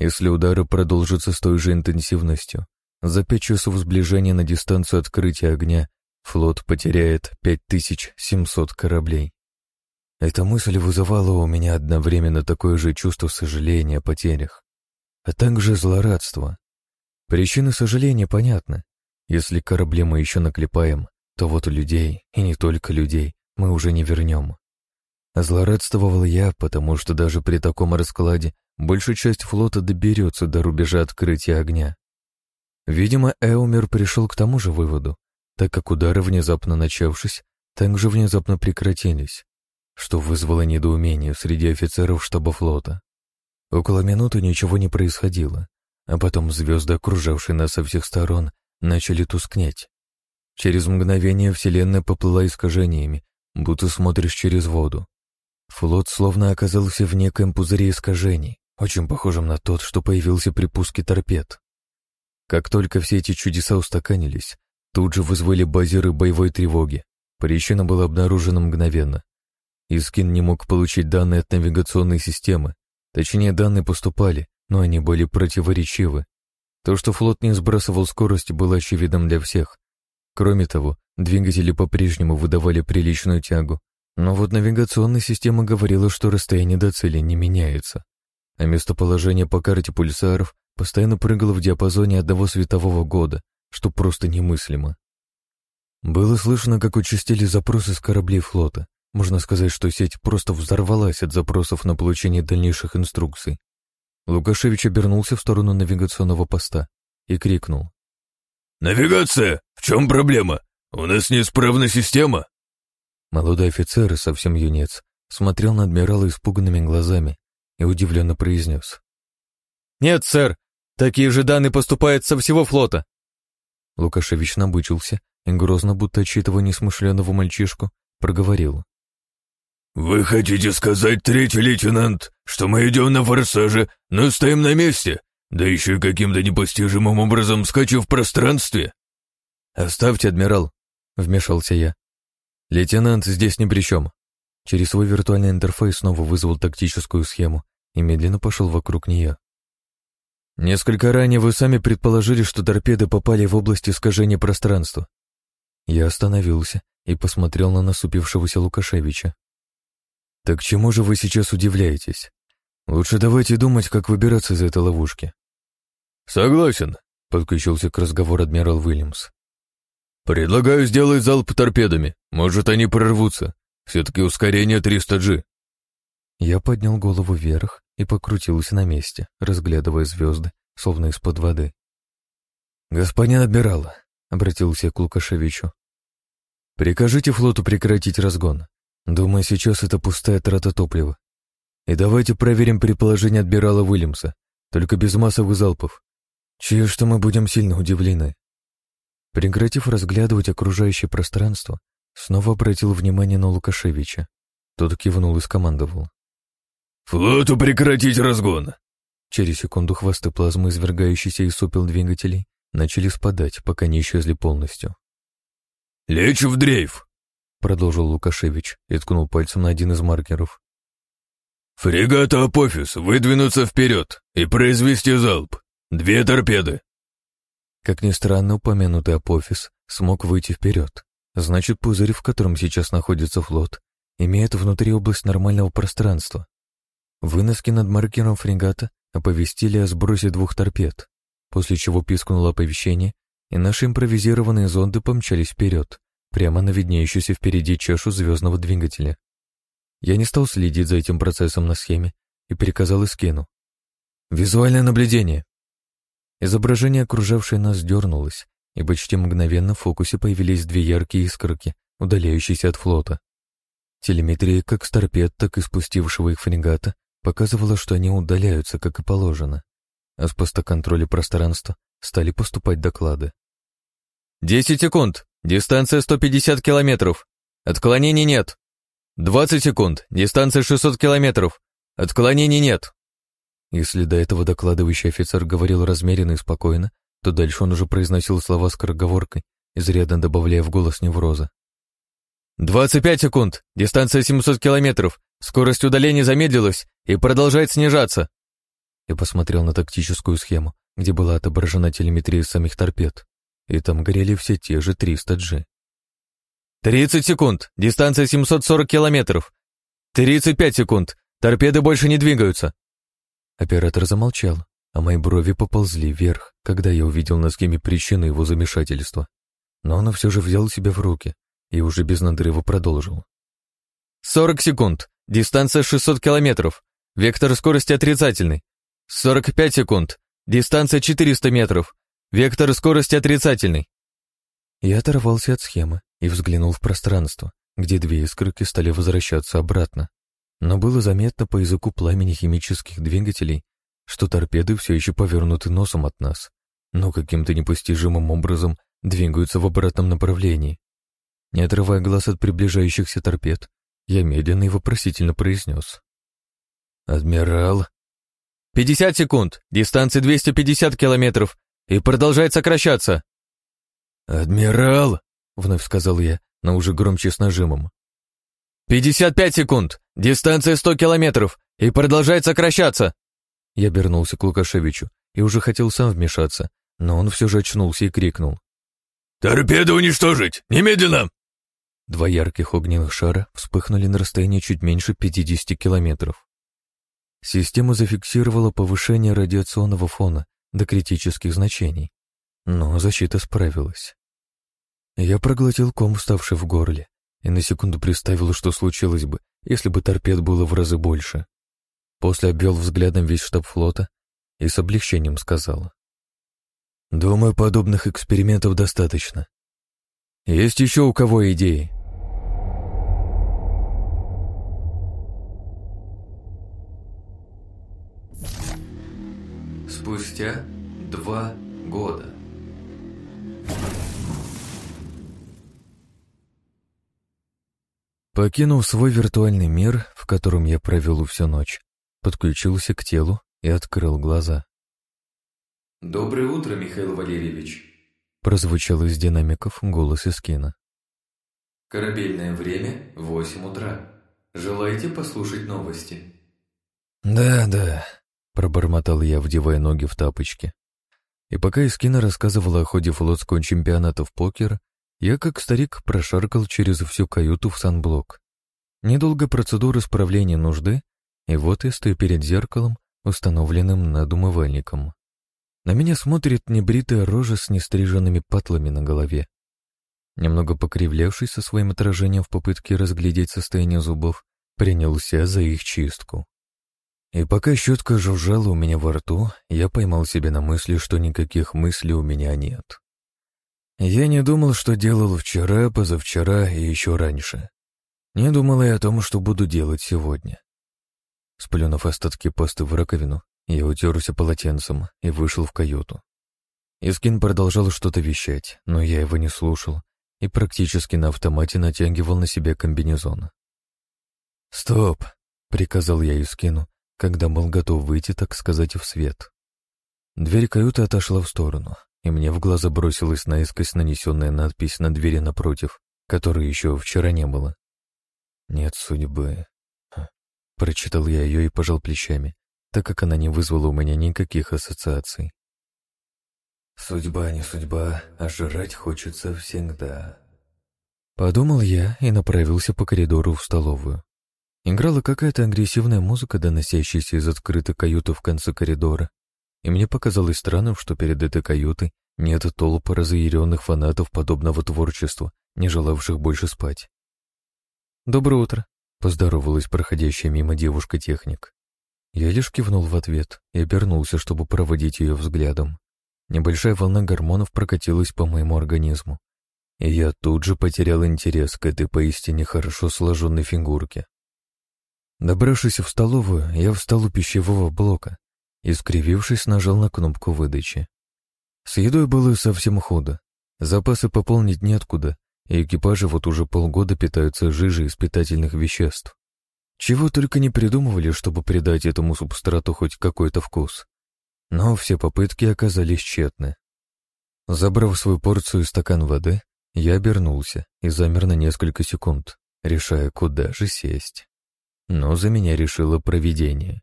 Если удары продолжатся с той же интенсивностью, за пять часов сближения на дистанцию открытия огня флот потеряет 5700 кораблей. Эта мысль вызывала у меня одновременно такое же чувство сожаления о потерях, а также злорадство. Причины сожаления понятны. Если корабли мы еще наклепаем, то вот людей, и не только людей, мы уже не вернем. Злорадствовал я, потому что даже при таком раскладе большая часть флота доберется до рубежа открытия огня. Видимо, Эумер пришел к тому же выводу, так как удары, внезапно начавшись, также внезапно прекратились, что вызвало недоумение среди офицеров штаба флота. Около минуты ничего не происходило, а потом звезды, окружавшие нас со всех сторон, начали тускнеть. Через мгновение Вселенная поплыла искажениями, будто смотришь через воду. Флот словно оказался в некоем пузыре искажений, очень похожем на тот, что появился при пуске торпед. Как только все эти чудеса устаканились, тут же вызвали базиры боевой тревоги. Причина была обнаружена мгновенно. Искин не мог получить данные от навигационной системы. Точнее, данные поступали, но они были противоречивы. То, что флот не сбрасывал скорость, было очевидным для всех, Кроме того, двигатели по-прежнему выдавали приличную тягу, но вот навигационная система говорила, что расстояние до цели не меняется, а местоположение по карте пульсаров постоянно прыгало в диапазоне одного светового года, что просто немыслимо. Было слышно, как участили запросы с кораблей флота, Можно сказать, что сеть просто взорвалась от запросов на получение дальнейших инструкций. Лукашевич обернулся в сторону навигационного поста и крикнул. «Навигация! В чем проблема? У нас неисправна система!» Молодой офицер, совсем юнец, смотрел на адмирала испуганными глазами и удивленно произнес. «Нет, сэр, такие же данные поступают со всего флота». Лукашевич набычился и грозно, будто отчитывая несмышленного мальчишку, проговорил. «Вы хотите сказать, третий лейтенант, что мы идем на форсаже, но стоим на месте, да еще каким-то непостижимым образом скачу в пространстве?» «Оставьте, адмирал», — вмешался я. «Лейтенант здесь ни при чем». Через свой виртуальный интерфейс снова вызвал тактическую схему и медленно пошел вокруг нее. Несколько ранее вы сами предположили, что торпеды попали в область искажения пространства. Я остановился и посмотрел на насупившегося Лукашевича. Так чему же вы сейчас удивляетесь? Лучше давайте думать, как выбираться из этой ловушки. Согласен, подключился к разговору адмирал Уильямс. Предлагаю сделать залп торпедами. Может, они прорвутся. Все-таки ускорение 300G. Я поднял голову вверх и покрутился на месте, разглядывая звезды, словно из-под воды. «Господин адмирал», — обратился я к Лукашевичу, — «прикажите флоту прекратить разгон. Думаю, сейчас это пустая трата топлива. И давайте проверим предположение адмирала Уильямса, только без массовых залпов. Чьи что мы будем сильно удивлены. Прекратив разглядывать окружающее пространство, снова обратил внимание на Лукашевича. Тот кивнул и скомандовал. «Флоту прекратить разгон!» Через секунду хвосты плазмы, извергающиеся из сопел двигателей, начали спадать, пока не исчезли полностью. «Лечь в дрейф!» — продолжил Лукашевич и ткнул пальцем на один из маркеров. «Фрегата Апофис выдвинуться вперед и произвести залп. Две торпеды». Как ни странно, упомянутый Апофис смог выйти вперед. Значит, пузырь, в котором сейчас находится флот, имеет внутри область нормального пространства. Выноски над маркером фрегата оповестили о сбросе двух торпед, после чего пискнуло оповещение, и наши импровизированные зонды помчались вперед, прямо на виднеющуюся впереди чашу звездного двигателя. Я не стал следить за этим процессом на схеме и приказал Искину. «Визуальное наблюдение!» Изображение, окружавшее нас, дернулось, и почти мгновенно в фокусе появились две яркие искорки, удаляющиеся от флота. Телеметрия как с торпед, так и спустившего их фрегата показывала, что они удаляются, как и положено, а с поста контроля пространства стали поступать доклады. «Десять секунд! Дистанция 150 километров. Отклонений нет. 20 секунд. Дистанция 600 километров. Отклонений нет. Если до этого докладывающий офицер говорил размеренно и спокойно, то дальше он уже произносил слова скороговоркой, изрядно добавляя в голос невроза. 25 секунд. Дистанция 700 километров. Скорость удаления замедлилась и продолжает снижаться. Я посмотрел на тактическую схему, где была отображена телеметрия самих торпед и там горели все те же 300G. 30 секунд, дистанция 740 километров. 35 секунд, торпеды больше не двигаются. Оператор замолчал, а мои брови поползли вверх, когда я увидел на схеме причины его замешательства. Но он все же взял себя в руки и уже без надрыва продолжил. 40 секунд, дистанция 600 километров, вектор скорости отрицательный. 45 секунд, дистанция 400 метров, Вектор скорости отрицательный. Я оторвался от схемы и взглянул в пространство, где две искорки стали возвращаться обратно. Но было заметно по языку пламени химических двигателей, что торпеды все еще повернуты носом от нас, но каким-то непостижимым образом двигаются в обратном направлении. Не отрывая глаз от приближающихся торпед, я медленно и вопросительно произнес. «Адмирал?» «Пятьдесят секунд, дистанция 250 километров, и продолжает сокращаться. «Адмирал!» — вновь сказал я, но уже громче с нажимом. «Пятьдесят пять секунд! Дистанция сто километров! И продолжает сокращаться!» Я обернулся к Лукашевичу и уже хотел сам вмешаться, но он все же очнулся и крикнул. «Торпеды уничтожить! Немедленно!» Два ярких огненных шара вспыхнули на расстоянии чуть меньше 50 километров. Система зафиксировала повышение радиационного фона до критических значений. Но защита справилась. Я проглотил ком, вставший в горле, и на секунду представил, что случилось бы, если бы торпед было в разы больше. После обвел взглядом весь штаб флота и с облегчением сказал. «Думаю, подобных экспериментов достаточно. Есть еще у кого идеи?» Спустя два года. Покинув свой виртуальный мир, в котором я провел всю ночь, подключился к телу и открыл глаза. «Доброе утро, Михаил Валерьевич!» Прозвучал из динамиков голос Искина. «Корабельное время — восемь утра. Желаете послушать новости?» «Да, да», — пробормотал я, вдевая ноги в тапочки. И пока Искина рассказывала о ходе флотского чемпионата в покер, я, как старик, прошаркал через всю каюту в санблок. Недолго процедура справления нужды, и вот я стою перед зеркалом, установленным над умывальником. На меня смотрит небритая рожа с нестриженными патлами на голове. Немного покривлявшись со своим отражением в попытке разглядеть состояние зубов, принялся за их чистку. И пока щетка жужжала у меня во рту, я поймал себя на мысли, что никаких мыслей у меня нет. Я не думал, что делал вчера, позавчера и еще раньше. Не думал и о том, что буду делать сегодня. Сплюнув остатки пасты в раковину, я утерся полотенцем и вышел в каюту. Искин продолжал что-то вещать, но я его не слушал и практически на автомате натягивал на себя комбинезон. «Стоп!» — приказал я Искину, когда был готов выйти, так сказать, в свет. Дверь каюты отошла в сторону, и мне в глаза бросилась наискось нанесенная надпись на двери напротив, которой еще вчера не было. «Нет судьбы». Прочитал я ее и пожал плечами, так как она не вызвала у меня никаких ассоциаций. «Судьба не судьба, а жрать хочется всегда». Подумал я и направился по коридору в столовую. Играла какая-то агрессивная музыка, доносящаяся из открытой каюты в конце коридора, и мне показалось странным, что перед этой каютой нет толпы разъяренных фанатов подобного творчества, не желавших больше спать. «Доброе утро», — поздоровалась проходящая мимо девушка-техник. Я лишь кивнул в ответ и обернулся, чтобы проводить ее взглядом. Небольшая волна гормонов прокатилась по моему организму, и я тут же потерял интерес к этой поистине хорошо сложенной фигурке. Добравшись в столовую, я встал у пищевого блока и, скривившись, нажал на кнопку выдачи. С едой было совсем худо. Запасы пополнить неоткуда, и экипажи вот уже полгода питаются жижей из питательных веществ. Чего только не придумывали, чтобы придать этому субстрату хоть какой-то вкус. Но все попытки оказались тщетны. Забрав свою порцию и стакан воды, я обернулся и замер на несколько секунд, решая, куда же сесть. Но за меня решило провидение.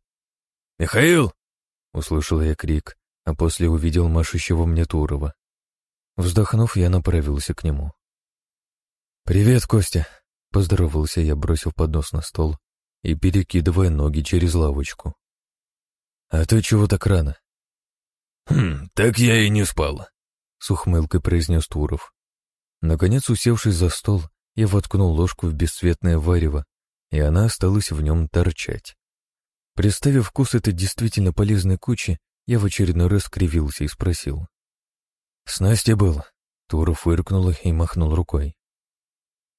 «Михаил!» Услышал я крик, а после увидел машущего мне Турова. Вздохнув, я направился к нему. «Привет, Костя!» — поздоровался я, бросив поднос на стол и перекидывая ноги через лавочку. «А ты чего так рано?» «Хм, так я и не спал», — с ухмылкой произнес Туров. Наконец, усевшись за стол, я воткнул ложку в бесцветное варево, и она осталась в нем торчать. Представив вкус этой действительно полезной кучи, я в очередной раз скривился и спросил. «С Настей был?» Туров фыркнул и махнул рукой.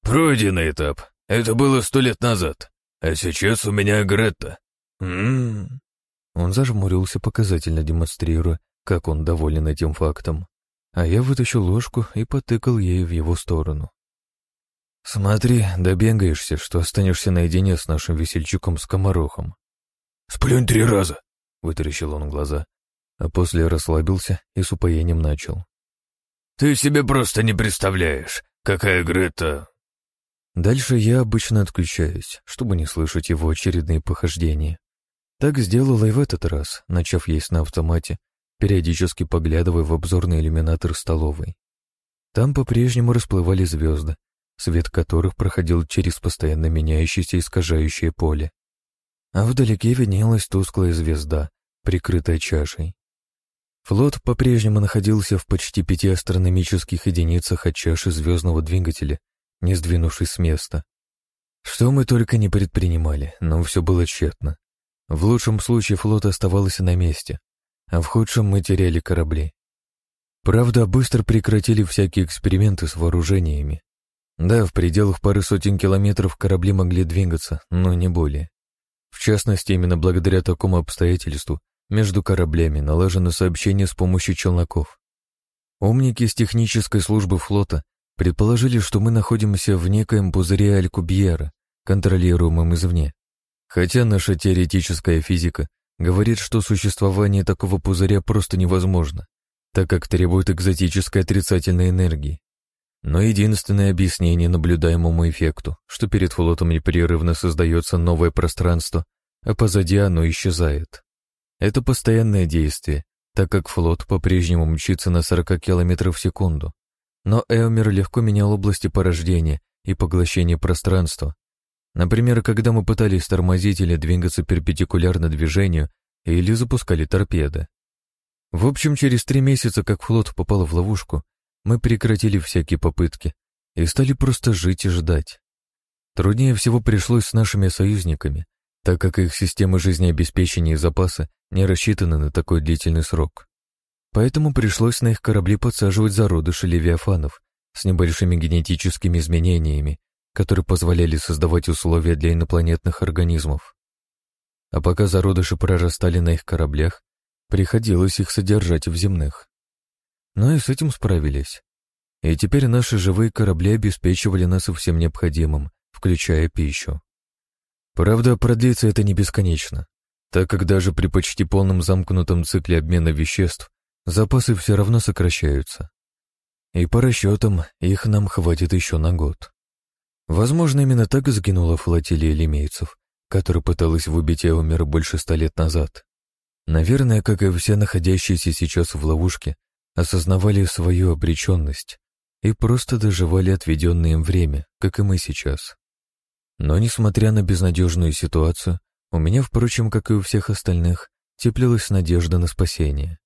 «Пройденный этап. Это было сто лет назад. А сейчас у меня Гретта. М-м-м». Он зажмурился, показательно демонстрируя, как он доволен этим фактом. А я вытащил ложку и потыкал ею в его сторону. «Смотри, добегаешься, что останешься наедине с нашим весельчаком-скоморохом», «Сплюнь три раза!» — вытаращил он глаза, а после расслабился и с упоением начал. «Ты себе просто не представляешь, какая Грета...» Дальше я обычно отключаюсь, чтобы не слышать его очередные похождения. Так сделала и в этот раз, начав есть на автомате, периодически поглядывая в обзорный иллюминатор столовой. Там по-прежнему расплывали звезды, свет которых проходил через постоянно меняющееся искажающее поле а вдалеке виднелась тусклая звезда, прикрытая чашей. Флот по-прежнему находился в почти пяти астрономических единицах от чаши звездного двигателя не сдвинувшись с места. Что мы только не предпринимали, но все было тщетно. В лучшем случае флот оставался на месте, а в худшем мы теряли корабли. Правда, быстро прекратили всякие эксперименты с вооружениями. Да, в пределах пары сотен километров корабли могли двигаться, но не более. В частности, именно благодаря такому обстоятельству между кораблями налажено сообщение с помощью челноков. Умники с технической службы флота предположили, что мы находимся в некоем пузыре Алькубьера, контролируемом извне. Хотя наша теоретическая физика говорит, что существование такого пузыря просто невозможно, так как требует экзотической отрицательной энергии. Но единственное объяснение наблюдаемому эффекту, что перед флотом непрерывно создается новое пространство, а позади оно исчезает. Это постоянное действие, так как флот по-прежнему мчится на 40 км в секунду. Но Эомер легко менял области порождения и поглощения пространства. Например, когда мы пытались тормозить или двигаться перпендикулярно движению, или запускали торпеды. В общем, через три месяца, как флот попал в ловушку, мы прекратили всякие попытки и стали просто жить и ждать. Труднее всего пришлось с нашими союзниками, так как их системы жизнеобеспечения и запаса не рассчитаны на такой длительный срок. Поэтому пришлось на их корабли подсаживать зародыши левиафанов с небольшими генетическими изменениями, которые позволяли создавать условия для инопланетных организмов. А пока зародыши прорастали на их кораблях, приходилось их содержать в земных. Но и с этим справились. И теперь наши живые корабли обеспечивали нас всем необходимым, включая пищу. Правда, продлится это не бесконечно, так как даже при почти полном замкнутом цикле обмена веществ запасы все равно сокращаются. И по расчетам их нам хватит еще на год. Возможно, именно так и сгинула флотилия лимейцев, которая пыталась выбить Эомер больше ста лет назад. Наверное, как и все находящиеся сейчас в ловушке, осознавали свою обреченность и просто доживали отведенное им время, как и мы сейчас. Но, несмотря на безнадежную ситуацию, у меня, впрочем, как и у всех остальных, теплилась надежда на спасение.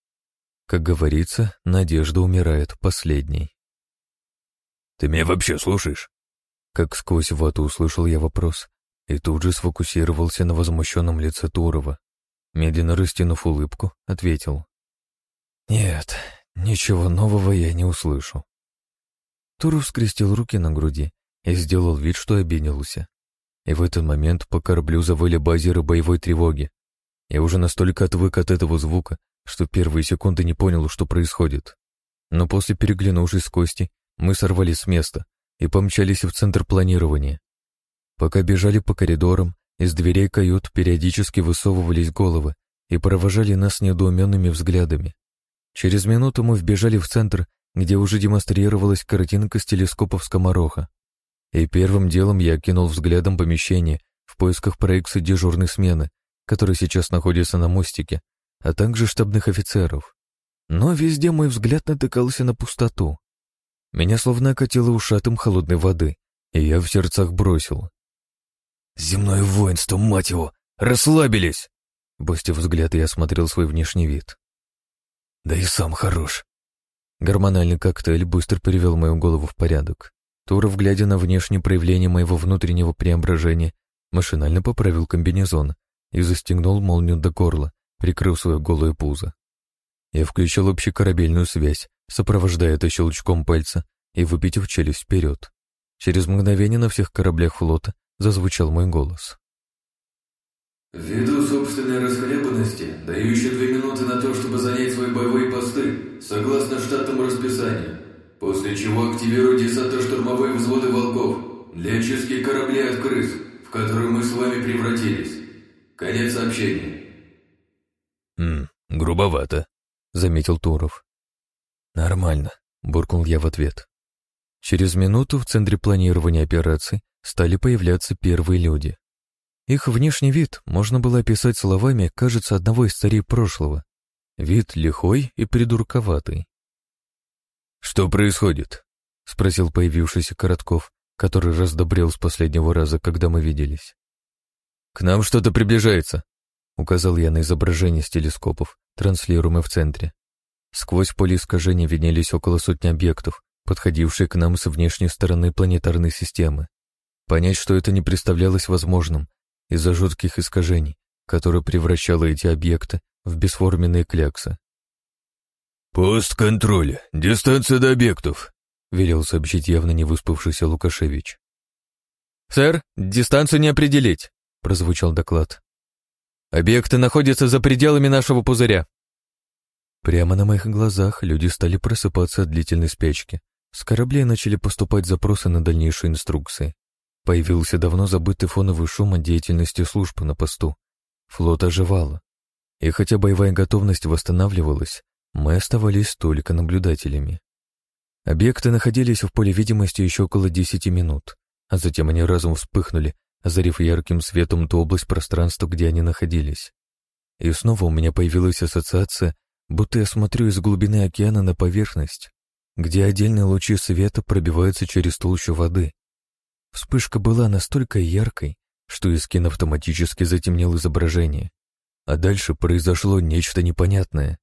Как говорится, надежда умирает последней. «Ты меня вообще слушаешь?» Как сквозь вату услышал я вопрос и тут же сфокусировался на возмущенном лице Турова. Медленно растянув улыбку, ответил. «Нет, ничего нового я не услышу». Туров скрестил руки на груди и сделал вид, что обиделся. И в этот момент по кораблю завыли базеры боевой тревоги. Я уже настолько отвык от этого звука, что первые секунды не понял, что происходит. Но после переглянувшись с Кости, мы сорвались с места и помчались в центр планирования. Пока бежали по коридорам, из дверей кают периодически высовывались головы и провожали нас недоуменными взглядами. Через минуту мы вбежали в центр, где уже демонстрировалась картинка с телескопов скомороха. И первым делом я кинул взглядом помещение в поисках проекции дежурной смены, которая сейчас находится на мостике, а также штабных офицеров. Но везде мой взгляд натыкался на пустоту. Меня словно окатило ушатом холодной воды, и я в сердцах бросил. «Земное воинство, мать его! Расслабились!» Бустив взгляд, я осмотрел свой внешний вид. «Да и сам хорош!» Гормональный коктейль быстро привел мою голову в порядок. Туров, глядя на внешнее проявление моего внутреннего преображения, машинально поправил комбинезон и застегнул молнию до горла, прикрыв свое голое пузо. Я включил общекорабельную связь, сопровождая это щелчком пальца и выпитив челюсть вперед. Через мгновение на всех кораблях флота зазвучал мой голос. Ввиду собственной расхлебанности, дающей две минуты на то, чтобы занять свои боевые посты, согласно штатному расписанию, После чего активирую десантно-штурмовые взводы «Волков» для очистки кораблей от крыс, в которые мы с вами превратились. Конец сообщения. «Хм, грубовато», — заметил Туров. «Нормально», — буркнул я в ответ. Через минуту в центре планирования операций стали появляться первые люди. Их внешний вид можно было описать словами, кажется, одного из царей прошлого. Вид лихой и придурковатый. «Что происходит?» — спросил появившийся Коротков, который раздобрел с последнего раза, когда мы виделись. «К нам что-то приближается», — указал я на изображение с телескопов, транслируемое в центре. Сквозь поле искажения виднелись около сотни объектов, подходившие к нам с внешней стороны планетарной системы. Понять, что это не представлялось возможным из-за жутких искажений, которые превращало эти объекты в бесформенные кляксы. «Пост контроля. Дистанция до объектов», — велел сообщить явно не выспавшийся Лукашевич. «Сэр, дистанцию не определить», — прозвучал доклад. «Объекты находятся за пределами нашего пузыря». Прямо на моих глазах люди стали просыпаться от длительной спячки. С кораблей начали поступать запросы на дальнейшие инструкции. Появился давно забытый фоновый шум от деятельности служб на посту. Флот оживал. И хотя боевая готовность восстанавливалась, мы оставались только наблюдателями. Объекты находились в поле видимости еще около десяти минут а затем они разом вспыхнули, озарив ярким светом ту область пространства, где они находились. И снова у меня появилась ассоциация, будто я смотрю из глубины океана на поверхность, где отдельные лучи света пробиваются через толщу воды. Вспышка была настолько яркой, что Искин автоматически затемнил изображение. А дальше произошло нечто непонятное.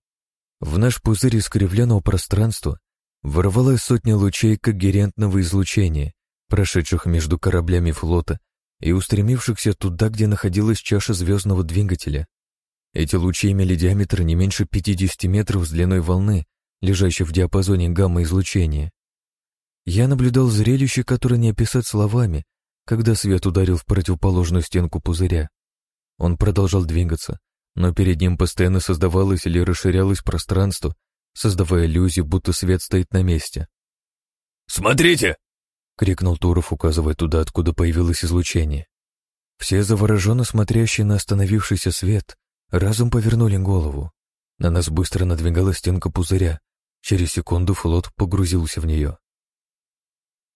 В наш пузырь искривленного пространства ворвалась сотня лучей когерентного излучения, прошедших между кораблями флота и устремившихся туда, где находилась чаша звездного двигателя. Эти лучи имели диаметр не меньше 50 метров с длиной волны, лежащей в диапазоне гамма-излучения. Я наблюдал зрелище, которое не описать словами, когда свет ударил в противоположную стенку пузыря. Он продолжал двигаться, но перед ним постоянно создавалось или расширялось пространство, создавая иллюзию, будто свет стоит на месте. «Смотрите!» — крикнул Туров, указывая туда, откуда появилось излучение. Все завороженно смотрящие на остановившийся свет разом повернули голову. На нас быстро надвигалась стенка пузыря. Через секунду флот погрузился в нее.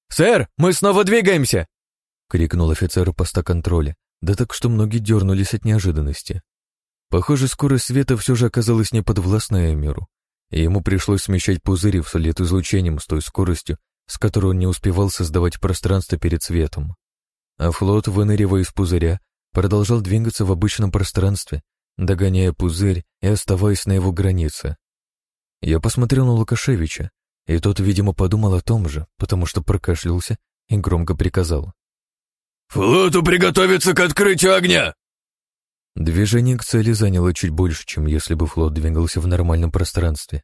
«Сэр, мы снова двигаемся!» — крикнул офицер поста контроля, да так что многие дернулись от неожиданности. Похоже, скорость света все же оказалась неподвластная миру, и ему пришлось смещать пузыри вслед излучением с той скоростью, с которой он не успевал создавать пространство перед светом. А флот, выныривая из пузыря, продолжал двигаться в обычном пространстве, догоняя пузырь и оставаясь на его границе. Я посмотрел на Лукашевича, и тот, видимо, подумал о том же, потому что прокашлялся и громко приказал. «Флоту приготовиться к открытию огня!» Движение к цели заняло чуть больше, чем если бы флот двигался в нормальном пространстве,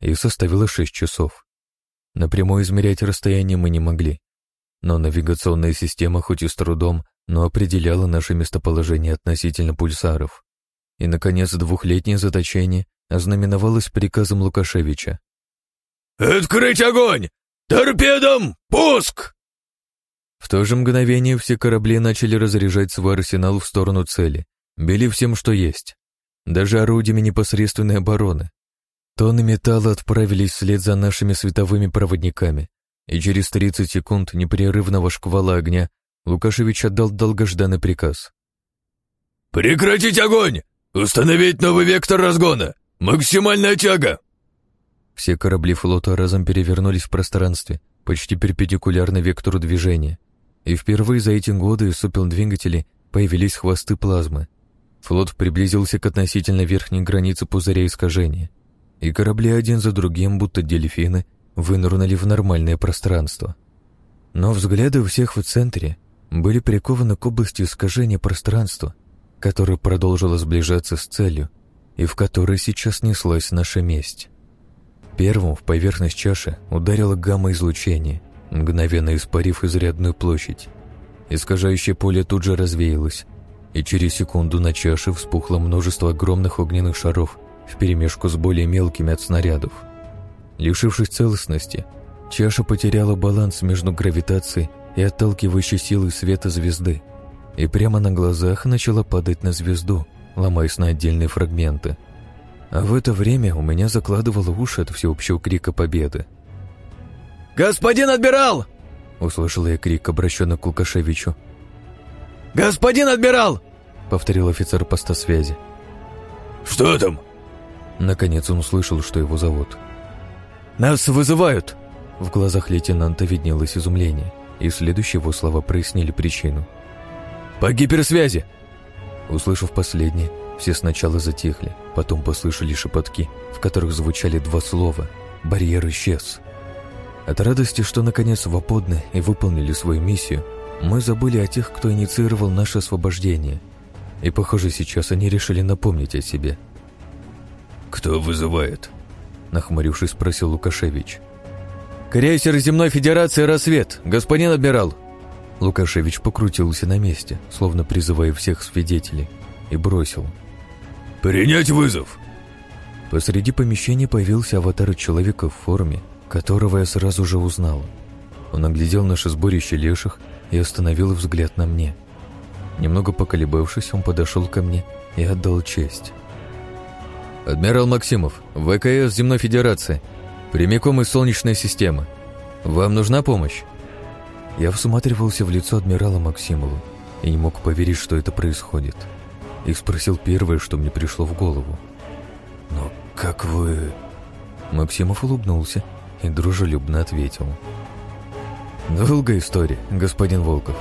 и составило шесть часов. Напрямую измерять расстояние мы не могли, но навигационная система хоть и с трудом, но определяла наше местоположение относительно пульсаров. И, наконец, двухлетнее заточение ознаменовалось приказом Лукашевича. «Открыть огонь! Торпедом! Пуск!» В то же мгновение все корабли начали разряжать свой арсенал в сторону цели, били всем, что есть. Даже орудиями непосредственной обороны, Тонны металла отправились вслед за нашими световыми проводниками, и через 30 секунд непрерывного шквала огня Лукашевич отдал долгожданный приказ. «Прекратить огонь! Установить новый вектор разгона! Максимальная тяга!» Все корабли флота разом перевернулись в пространстве, почти перпендикулярно вектору движения, и впервые за эти годы из супелдвигателей появились хвосты плазмы. Флот приблизился к относительно верхней границе пузыря искажения и корабли один за другим, будто дельфины, вынырнули в нормальное пространство. Но взгляды у всех в центре были прикованы к области искажения пространства, которое продолжило сближаться с целью и в которой сейчас неслась наша месть. Первым в поверхность чаши ударило гамма-излучение, мгновенно испарив изрядную площадь. Искажающее поле тут же развеялось, и через секунду на чаше вспухло множество огромных огненных шаров, вперемешку с более мелкими от снарядов. Лишившись целостности, чаша потеряла баланс между гравитацией и отталкивающей силой света звезды, и прямо на глазах начала падать на звезду, ломаясь на отдельные фрагменты. А в это время у меня закладывало уши от всеобщего крика победы. «Господин адмирал!» — услышал я крик, обращенный к Лукашевичу. «Господин адмирал!» — повторил офицер поста связи. «Что там?» Наконец он услышал, что его зовут. «Нас вызывают!» В глазах лейтенанта виднелось изумление, и следующие его слова прояснили причину. «По гиперсвязи!» Услышав последнее, все сначала затихли, потом послышали шепотки, в которых звучали два слова «Барьер исчез». От радости, что наконец свободны и выполнили свою миссию, мы забыли о тех, кто инициировал наше освобождение. И, похоже, сейчас они решили напомнить о себе. «Кто вызывает?» — нахмурившись, спросил Лукашевич. «Крейсер Земной Федерации «Рассвет», господин адмирал!» Лукашевич покрутился на месте, словно призывая всех свидетелей, и бросил. «Принять вызов!» Посреди помещения появился аватар человека в форме, которого я сразу же узнал. Он оглядел наше сборище леших и остановил взгляд на мне. Немного поколебавшись, он подошел ко мне и отдал честь. «Адмирал Максимов, ВКС Земной Федерации, прямиком из Солнечной системы. Вам нужна помощь?» Я всматривался в лицо адмирала Максимова и не мог поверить, что это происходит. И спросил первое, что мне пришло в голову. «Но как вы...» Максимов улыбнулся и дружелюбно ответил. «Долгая история, господин Волков.